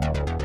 Bye.